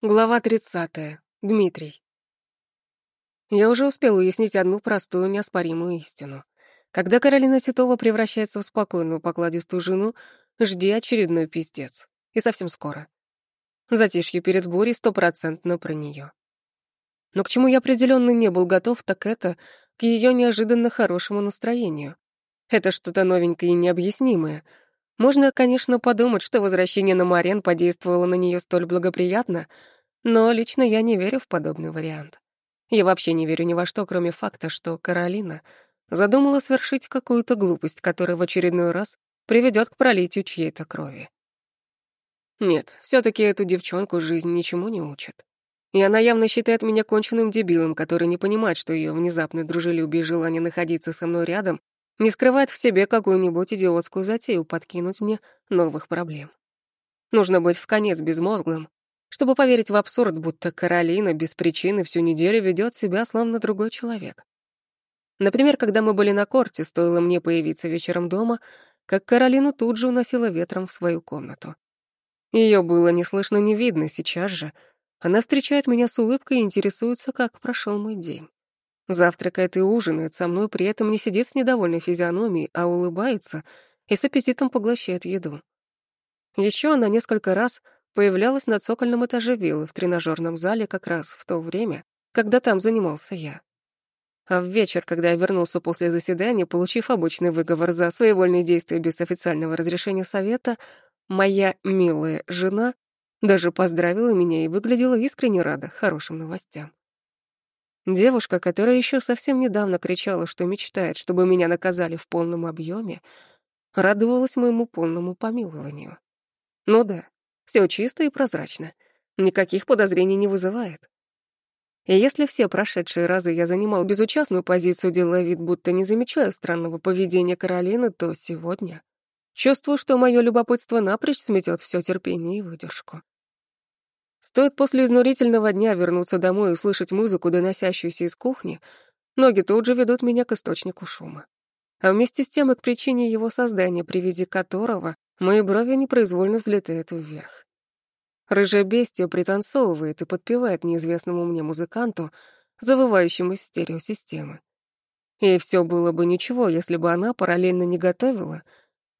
Глава 30. Дмитрий. Я уже успел уяснить одну простую, неоспоримую истину. Когда Каролина Титова превращается в спокойную, покладистую жену, жди очередной пиздец. И совсем скоро. Затишье перед бурей стопроцентно про нее. Но к чему я определенно не был готов, так это к ее неожиданно хорошему настроению. Это что-то новенькое и необъяснимое. Можно, конечно, подумать, что возвращение на Марен подействовало на нее столь благоприятно — но лично я не верю в подобный вариант. Я вообще не верю ни во что, кроме факта, что Каролина задумала совершить какую-то глупость, которая в очередной раз приведет к пролитию чьей-то крови. Нет, все таки эту девчонку жизнь ничему не учит. И она явно считает меня конченным дебилом, который не понимает, что ее внезапное дружелюбие и желание находиться со мной рядом не скрывает в себе какую-нибудь идиотскую затею подкинуть мне новых проблем. Нужно быть в конец безмозглым чтобы поверить в абсурд, будто Каролина без причины всю неделю ведет себя словно другой человек. Например, когда мы были на корте, стоило мне появиться вечером дома, как Каролину тут же уносило ветром в свою комнату. Ее было не слышно, не видно, сейчас же. Она встречает меня с улыбкой и интересуется, как прошел мой день. Завтракает и ужинает со мной, при этом не сидит с недовольной физиономией, а улыбается и с аппетитом поглощает еду. Еще она несколько раз появлялась на цокольном этаже виллы в тренажерном зале как раз в то время, когда там занимался я. А в вечер, когда я вернулся после заседания, получив обычный выговор за своевольные действия без официального разрешения совета, моя милая жена даже поздравила меня и выглядела искренне рада хорошим новостям. Девушка, которая еще совсем недавно кричала, что мечтает, чтобы меня наказали в полном объеме, радовалась моему полному помилованию. Ну да, все чисто и прозрачно. Никаких подозрений не вызывает. И если все прошедшие разы я занимал безучастную позицию, делая вид, будто не замечаю странного поведения Каролины, то сегодня чувствую, что мое любопытство напрочь сметет все терпение и выдержку. Стоит после изнурительного дня вернуться домой и услышать музыку, доносящуюся из кухни, ноги тут же ведут меня к источнику шума. А вместе с тем и к причине его создания, при виде которого Мои брови непроизвольно взлетают вверх. Рыжая бестия пританцовывает и подпевает неизвестному мне музыканту, завывающему из стереосистемы. И все было бы ничего, если бы она параллельно не готовила,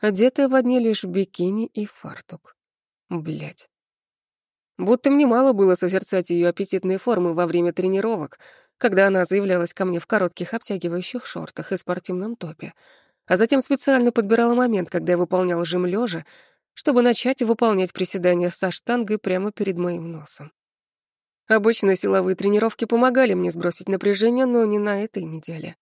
одетая в одни лишь бикини и фартук. Блять. Будто мне мало было созерцать ее аппетитные формы во время тренировок, когда она заявлялась ко мне в коротких обтягивающих шортах и спортивном топе, а затем специально подбирала момент, когда я выполнял жим лежа, чтобы начать выполнять приседания со штангой прямо перед моим носом. Обычно силовые тренировки помогали мне сбросить напряжение, но не на этой неделе.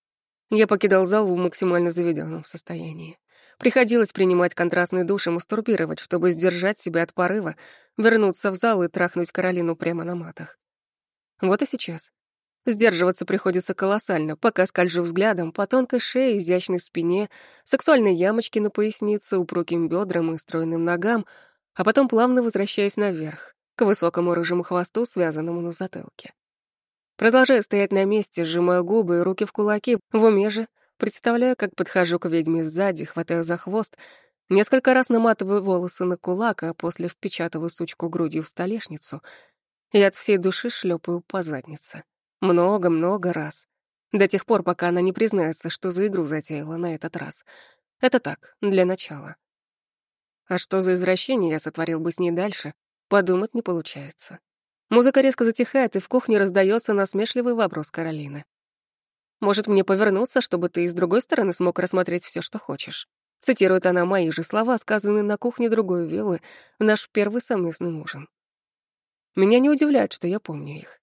Я покидал зал в максимально заведенном состоянии. Приходилось принимать контрастный душ и мастурбировать, чтобы сдержать себя от порыва, вернуться в зал и трахнуть Каролину прямо на матах. Вот и сейчас. Сдерживаться приходится колоссально, пока скольжу взглядом по тонкой шее, изящной спине, сексуальной ямочке на пояснице, упругим бедрам и стройным ногам, а потом плавно возвращаюсь наверх, к высокому рыжему хвосту, связанному на затылке. Продолжаю стоять на месте, сжимаю губы и руки в кулаки, в уме же, представляю, как подхожу к ведьме сзади, хватаю за хвост, несколько раз наматываю волосы на кулак, а после впечатываю сучку грудью в столешницу и от всей души шлепаю по заднице. Много-много раз. До тех пор, пока она не признается, что за игру затеяла на этот раз. Это так, для начала. А что за извращение я сотворил бы с ней дальше, подумать не получается. Музыка резко затихает, и в кухне раздается насмешливый вопрос Каролины. «Может, мне повернуться, чтобы ты и с другой стороны смог рассмотреть все, что хочешь?» Цитирует она мои же слова, сказанные на кухне другой виллы в наш первый совместный ужин. Меня не удивляет, что я помню их.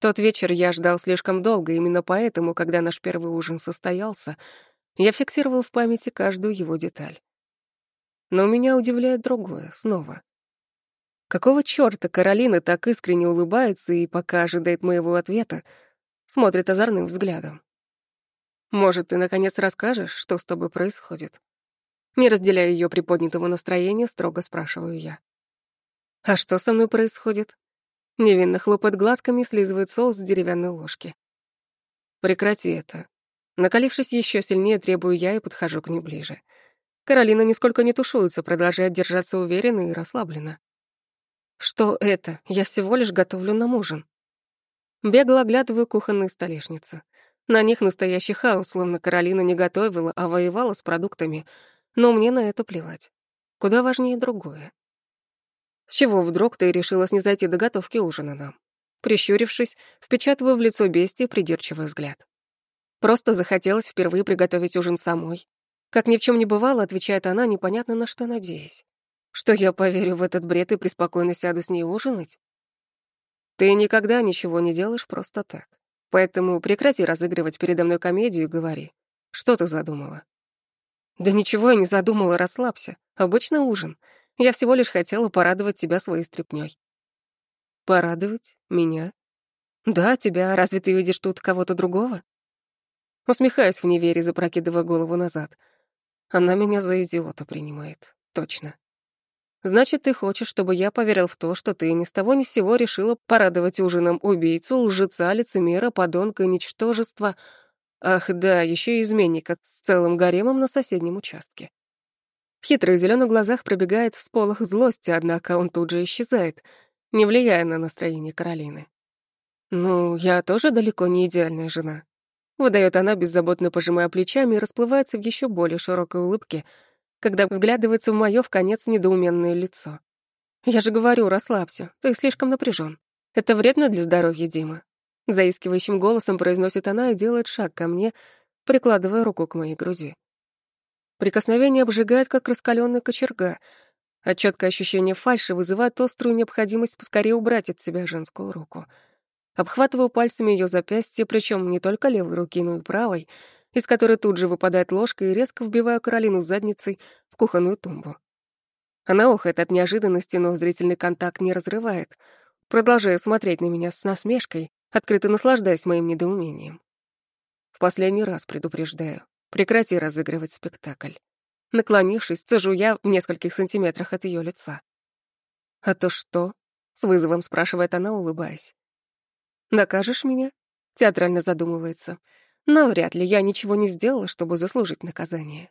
Тот вечер я ждал слишком долго, именно поэтому, когда наш первый ужин состоялся, я фиксировал в памяти каждую его деталь. Но меня удивляет другое, снова. Какого чёрта Каролина так искренне улыбается и, пока ожидает моего ответа, смотрит озорным взглядом? Может, ты наконец расскажешь, что с тобой происходит? Не разделяя ее приподнятого настроения, строго спрашиваю я. А что со мной происходит? Невинно хлопает глазками и слизывает соус с деревянной ложки. Прекрати это. Накалившись еще сильнее, требую я и подхожу к ней ближе. Каролина нисколько не тушуется, продолжает держаться уверенно и расслабленно. Что это? Я всего лишь готовлю нам ужин. Бегло оглядываю кухонные столешницы. На них настоящий хаос, словно Каролина не готовила, а воевала с продуктами. Но мне на это плевать. Куда важнее другое. С чего вдруг ты решила снизойти до готовки ужина нам? Прищурившись, впечатываю в лицо бестии придирчивый взгляд. Просто захотелось впервые приготовить ужин самой. Как ни в чем не бывало, отвечает она, непонятно на что надеясь. Что я поверю в этот бред и преспокойно сяду с ней ужинать? Ты никогда ничего не делаешь просто так. Поэтому прекрати разыгрывать передо мной комедию и говори. Что ты задумала? Да ничего я не задумала, расслабься. Обычно ужин. Я всего лишь хотела порадовать тебя своей стряпнёй. Порадовать? Меня? Да, тебя. Разве ты видишь тут кого-то другого? Усмехаюсь в неверии, запрокидывая голову назад. Она меня за идиота принимает. Точно. Значит, ты хочешь, чтобы я поверил в то, что ты ни с того ни с сего решила порадовать ужином убийцу, лжеца, лицемера, подонка, ничтожества. Ах да, еще и изменника с целым гаремом на соседнем участке. В хитрых зеленых глазах пробегает всполох злости, однако он тут же исчезает, не влияя на настроение Каролины. «Ну, я тоже далеко не идеальная жена», — выдает она, беззаботно пожимая плечами и расплывается в еще более широкой улыбке — когда вглядывается в моё в конец недоуменное лицо. «Я же говорю, расслабься, ты слишком напряжен. Это вредно для здоровья, Дима». Заискивающим голосом произносит она и делает шаг ко мне, прикладывая руку к моей груди. Прикосновение обжигает, как раскаленная кочерга, а чёткое ощущение фальши вызывает острую необходимость поскорее убрать от себя женскую руку. Обхватываю пальцами её запястье, причём не только левой руки, но и правой — из которой тут же выпадает ложка и резко вбиваю Каролину задницей в кухонную тумбу. Она охает от неожиданности, но зрительный контакт не разрывает, продолжая смотреть на меня с насмешкой, открыто наслаждаясь моим недоумением. В последний раз предупреждаю, прекрати разыгрывать спектакль. Наклонившись, цежу я в нескольких сантиметрах от ее лица. «А то что?» — с вызовом спрашивает она, улыбаясь. «Накажешь меня?» — театрально задумывается — но вряд ли я ничего не сделала, чтобы заслужить наказание.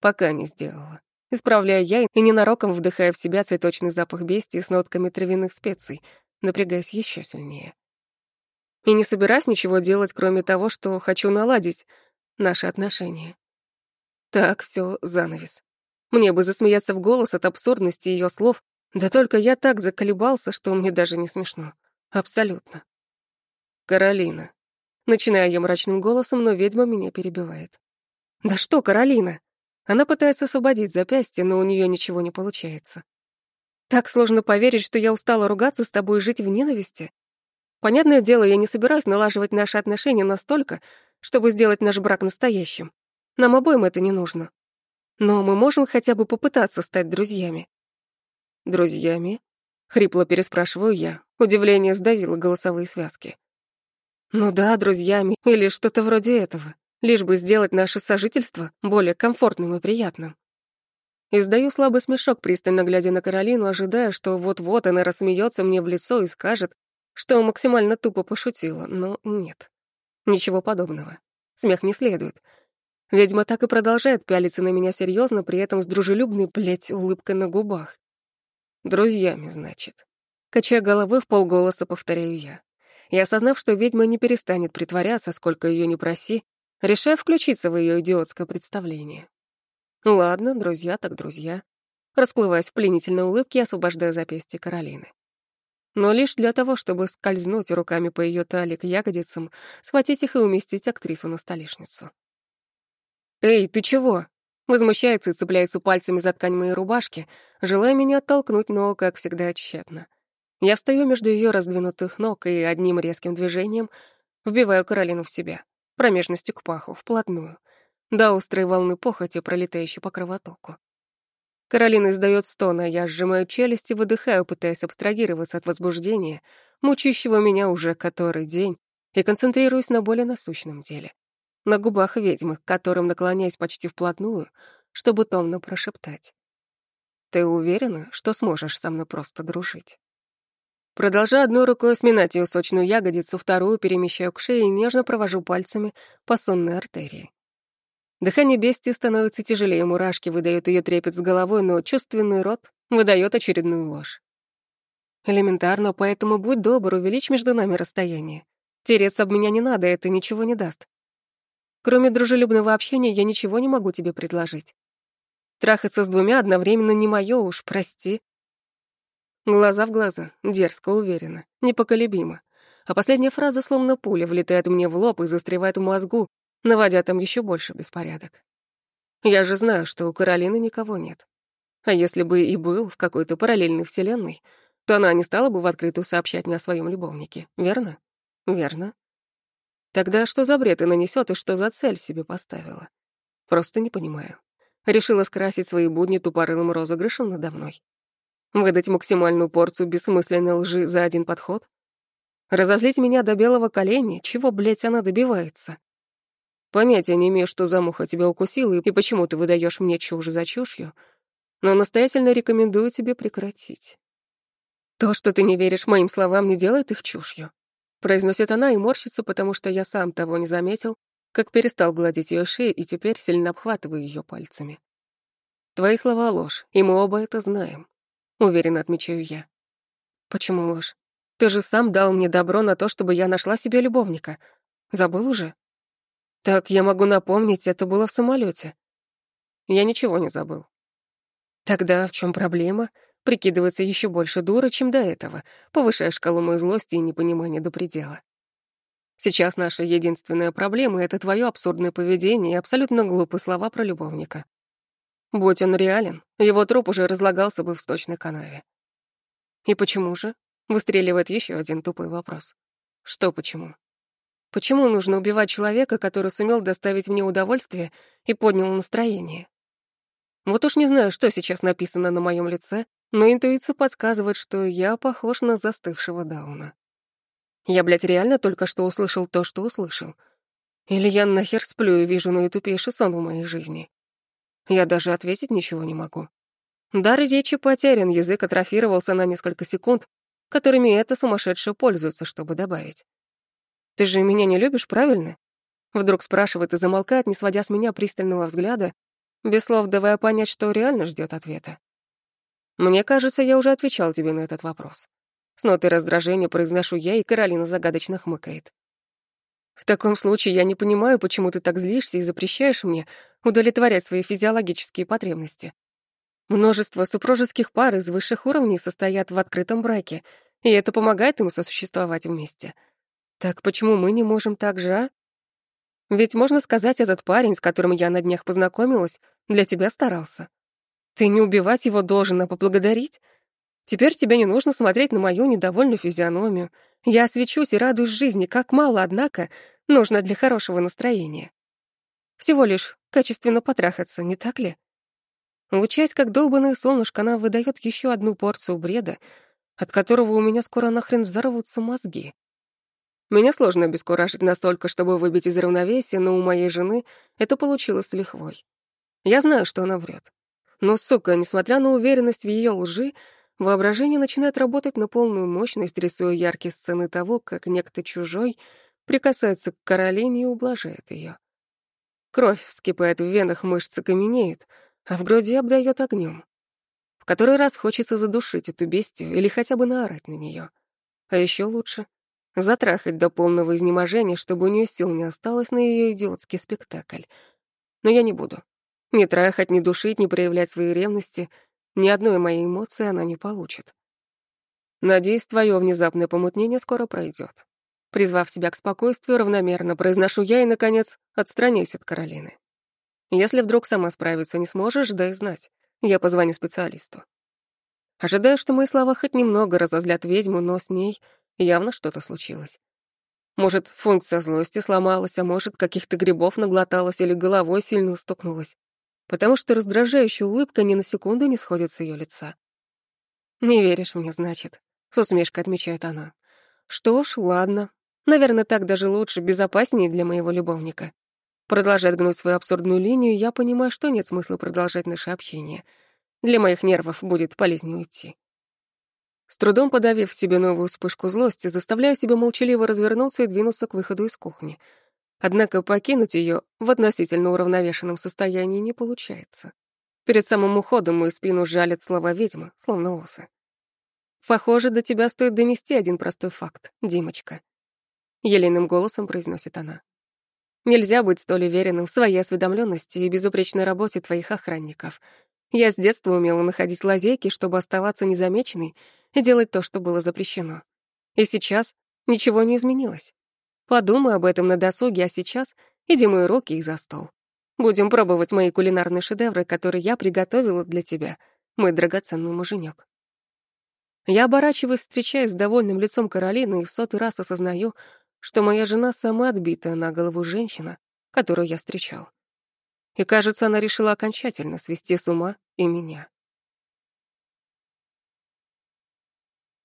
Пока не сделала. Исправляю я и ненароком вдыхая в себя цветочный запах бестии с нотками травяных специй, напрягаясь еще сильнее. И не собираюсь ничего делать, кроме того, что хочу наладить наши отношения. Так, все, занавес. Мне бы засмеяться в голос от абсурдности ее слов, да только я так заколебался, что мне даже не смешно. Абсолютно. Каролина, Начинаю я мрачным голосом, но ведьма меня перебивает. «Да что, Каролина?» Она пытается освободить запястье, но у нее ничего не получается. «Так сложно поверить, что я устала ругаться с тобой и жить в ненависти. Понятное дело, я не собираюсь налаживать наши отношения настолько, чтобы сделать наш брак настоящим. Нам обоим это не нужно. Но мы можем хотя бы попытаться стать друзьями». «Друзьями?» — хрипло переспрашиваю я. Удивление сдавило голосовые связки. Ну да, друзьями или что-то вроде этого, лишь бы сделать наше сожительство более комфортным и приятным. Издаю слабый смешок, пристально глядя на Каролину, ожидая, что вот-вот она рассмеется мне в лицо и скажет, что максимально тупо пошутила, но нет. Ничего подобного. Смех не следует. Ведьма так и продолжает пялиться на меня серьезно, при этом с дружелюбной, блядь, улыбкой на губах. Друзьями, значит. Качая головой, в полголоса повторяю я и, осознав, что ведьма не перестанет притворяться, сколько ее не проси, решаю включиться в ее идиотское представление. Ладно, друзья так друзья. Расплываясь в пленительной улыбке, освобождаю запястье Каролины. Но лишь для того, чтобы скользнуть руками по ее талии к ягодицам, схватить их и уместить актрису на столешницу. «Эй, ты чего?» Возмущается и цепляется пальцами за ткань моей рубашки, желая меня оттолкнуть, но, как всегда, тщетно. Я встаю между ее раздвинутых ног и одним резким движением вбиваю Каролину в себя, промежностью к паху, вплотную, до острой волны похоти, пролетающей по кровотоку. Каролина издает стон, а я сжимаю челюсти, выдыхаю, пытаясь абстрагироваться от возбуждения, мучающего меня уже который день, и концентрируюсь на более насущном деле. На губах ведьмы, к которым наклоняюсь почти вплотную, чтобы томно прошептать. «Ты уверена, что сможешь со мной просто дружить?» Продолжаю одной рукой сминать ее сочную ягодицу, вторую перемещаю к шее и нежно провожу пальцами по сонной артерии. Дыхание бестии становится тяжелее, мурашки выдают ее трепет с головой, но чувственный рот выдает очередную ложь. Элементарно, поэтому будь добр, увеличь между нами расстояние. Тереться об меня не надо, это ничего не даст. Кроме дружелюбного общения я ничего не могу тебе предложить. Трахаться с двумя одновременно не моё уж, прости. Глаза в глаза, дерзко, уверенно, непоколебимо. А последняя фраза словно пуля влетает мне в лоб и застревает в мозгу, наводя там еще больше беспорядок. Я же знаю, что у Каролины никого нет. А если бы и был в какой-то параллельной вселенной, то она не стала бы в открытую сообщать мне о своем любовнике, верно? Верно. Тогда что за бред и нанесет, и что за цель себе поставила? Просто не понимаю. Решила скрасить свои будни тупорылым розыгрышем надо мной. Выдать максимальную порцию бессмысленной лжи за один подход? Разозлить меня до белого коленя? Чего, блядь, она добивается? Понятия не имею, что за муха тебя укусила и почему ты выдаешь мне чушь за чушью, но настоятельно рекомендую тебе прекратить. То, что ты не веришь моим словам, не делает их чушью. Произносит она и морщится, потому что я сам того не заметил, как перестал гладить ее шею и теперь сильно обхватываю ее пальцами. Твои слова — ложь, и мы оба это знаем. Уверенно отмечаю я. Почему ложь? Ты же сам дал мне добро на то, чтобы я нашла себе любовника. Забыл уже? Так я могу напомнить, это было в самолете. Я ничего не забыл. Тогда в чем проблема? Прикидываться еще больше дура, чем до этого, повышая шкалу моей злости и непонимания до предела. Сейчас наша единственная проблема — это твое абсурдное поведение и абсолютно глупые слова про любовника. Будь он реален, его труп уже разлагался бы в сточной канаве. И почему же? Выстреливает еще один тупой вопрос. Что почему? Почему нужно убивать человека, который сумел доставить мне удовольствие и поднял настроение? Вот уж не знаю, что сейчас написано на моем лице, но интуиция подсказывает, что я похож на застывшего Дауна. Я, блядь, реально только что услышал то, что услышал. Или я нахер сплю и вижу наитупейший сон в моей жизни. Я даже ответить ничего не могу. Дар речи потерян, язык атрофировался на несколько секунд, которыми эта сумасшедшая пользуется, чтобы добавить. «Ты же меня не любишь, правильно?» Вдруг спрашивает и замолкает, не сводя с меня пристального взгляда, без слов давая понять, что реально ждет ответа. Мне кажется, я уже отвечал тебе на этот вопрос. С нотой раздражения произношу я, и Каролина загадочно хмыкает. В таком случае я не понимаю, почему ты так злишься и запрещаешь мне удовлетворять свои физиологические потребности. Множество супружеских пар из высших уровней состоят в открытом браке, и это помогает им сосуществовать вместе. Так почему мы не можем так же, а? Ведь можно сказать, этот парень, с которым я на днях познакомилась, для тебя старался. Ты не убивать его должен, а поблагодарить. Теперь тебе не нужно смотреть на мою недовольную физиономию. Я освечусь и радуюсь жизни, как мало, однако, нужно для хорошего настроения. Всего лишь качественно потрахаться, не так ли? Лучаясь, как долбанное солнышко, она выдает еще одну порцию бреда, от которого у меня скоро нахрен взорвутся мозги. Меня сложно обескуражить настолько, чтобы выбить из равновесия, но у моей жены это получилось лихвой. Я знаю, что она врет. Но, сука, несмотря на уверенность в ее лжи, воображение начинает работать на полную мощность, рисуя яркие сцены того, как некто чужой прикасается к Каролине и ублажает ее. Кровь вскипает в венах, мышцы каменеют, а в груди обдает огнем. В который раз хочется задушить эту бестию или хотя бы наорать на нее. А еще лучше — затрахать до полного изнеможения, чтобы у нее сил не осталось на ее идиотский спектакль. Но я не буду. Ни трахать, ни душить, ни проявлять свои ревности. Ни одной моей эмоции она не получит. Надеюсь, твое внезапное помутнение скоро пройдет. Призвав себя к спокойствию, равномерно произношу я и, наконец, отстраняюсь от Каролины. Если вдруг сама справиться не сможешь, дай знать. Я позвоню специалисту. Ожидаю, что мои слова хоть немного разозлят ведьму, но с ней явно что-то случилось. Может, функция злости сломалась, а может, каких-то грибов наглоталась или головой сильно стукнулась потому что раздражающая улыбка ни на секунду не сходит с ее лица. «Не веришь мне, значит», — с усмешкой отмечает она. «Что ж, ладно. Наверное, так даже лучше, безопаснее для моего любовника». Продолжает гнуть свою абсурдную линию, я понимаю, что нет смысла продолжать наше общение. Для моих нервов будет полезнее уйти. С трудом подавив в себе новую вспышку злости, заставляю себя молчаливо развернуться и двинуться к выходу из кухни — Однако покинуть ее в относительно уравновешенном состоянии не получается. Перед самым уходом мою спину жалят слова ведьмы, словно осы. Похоже, до тебя стоит донести один простой факт, Димочка. Елейным голосом произносит она. Нельзя быть столь уверенным в своей осведомленности и безупречной работе твоих охранников. Я с детства умела находить лазейки, чтобы оставаться незамеченной и делать то, что было запрещено. И сейчас ничего не изменилось. Подумай об этом на досуге, а сейчас иди мои руки и за стол. Будем пробовать мои кулинарные шедевры, которые я приготовила для тебя, мой драгоценный муженек. Я оборачиваюсь, встречаясь с довольным лицом Каролины, и в сотый раз осознаю, что моя жена самая отбитая на голову женщина, которую я встречал. И, кажется, она решила окончательно свести с ума и меня.